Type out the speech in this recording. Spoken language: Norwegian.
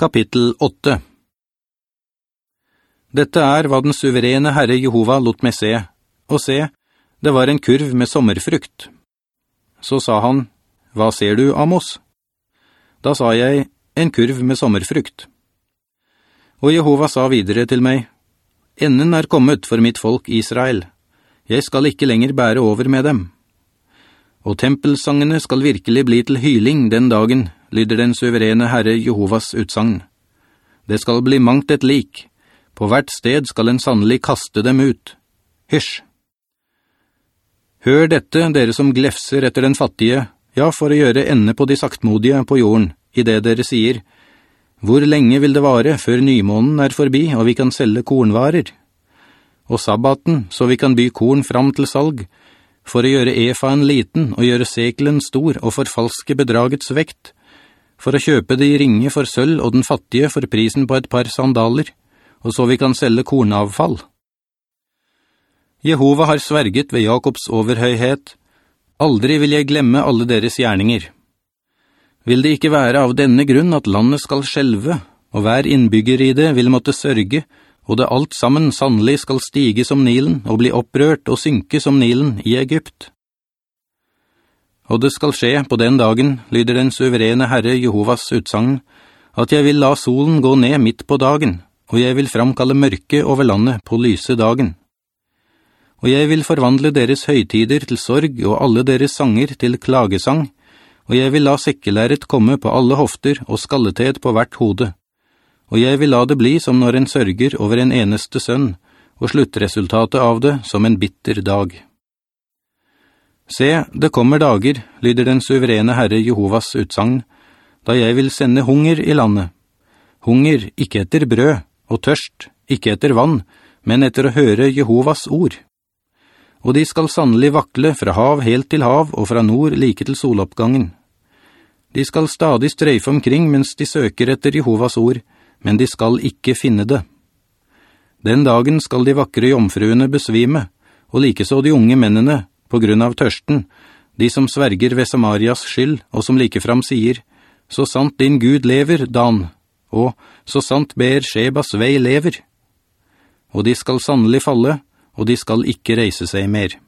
Kapittel 8 Dette er hva den suverene Herre Jehova lot meg se, og se, det var en kurv med sommerfrukt. Så sa han, «Hva ser du, Amos?» Da sa jeg, «En kurv med sommerfrukt.» Og Jehova sa videre til meg, «Enden er kommet for mitt folk Israel. Jeg skal ikke lenger bære over med dem.» Og tempelsangene skal virkelig bli til hyling den dagen, lyder den suverene Herre Jehovas utsagn. Det skal bli mangt et lik. På hvert sted skal en sannelig kaste dem ut. Hysj! Hør dette, dere som glefser etter den fattige, ja, for å gjøre ende på de saktmodige på jorden, i det dere sier, «Hvor lenge vil det vare før nymånen er forbi, og vi kan selge kornvarer?» Og sabbaten, så vi kan by korn fram til salg, for å gjøre efaen liten og gjøre sekelen stor og forfalske bedragets vekt, for å kjøpe de ringe for sølv og den fattige for prisen på et par sandaler, og så vi kan selge kornavfall. Jehova har sverget ved Jakobs overhøyhet, aldri vil jeg glemme alle deres gjerninger. Vil det ikke være av denne grunn at landet skal skjelve, og hver innbygger i det vil måtte sørge, og det alt sammen sannelig skal stige som Nilen og bli opprørt og synke som Nilen i Egypt. Og det skal skje på den dagen, lyder den suverene Herre Jehovas utsagn, at jeg vil la solen gå ned midt på dagen, og jeg vil framkalle mørke over landet på lyse dagen. Og jeg vil forvandle deres høytider til sorg og alle deres sanger til klagesang, og jeg vil la sekkelæret komme på alle hofter og skalletet på hvert hode. Og jeg vil la det bli som når en sørger over en eneste sønn, og sluttresultatet av det som en bitter dag.» Se, det kommer dager, lyder den suverene Herre Jehovas utsagn, da jeg vil sende hunger i landet. Hunger ikke etter brød, og tørst, ikke etter vann, men etter å høre Jehovas ord. Og de skal sannelig vakle fra hav helt til hav, og fra nord like til soloppgangen. De skal stadig strøyfe omkring mens de søker etter Jehovas ord, men de skal ikke finne det. Den dagen skal de vakre jomfruene besvime, og likeså de unge mennene, på grunn av tørsten, de som sverger ved Samarias skyld, og som likefram sier, «Så sant din Gud lever, Dan», og «Så sant ber Shebas vei lever». Og de skal sannelig falle, og de skal ikke reise seg mer.»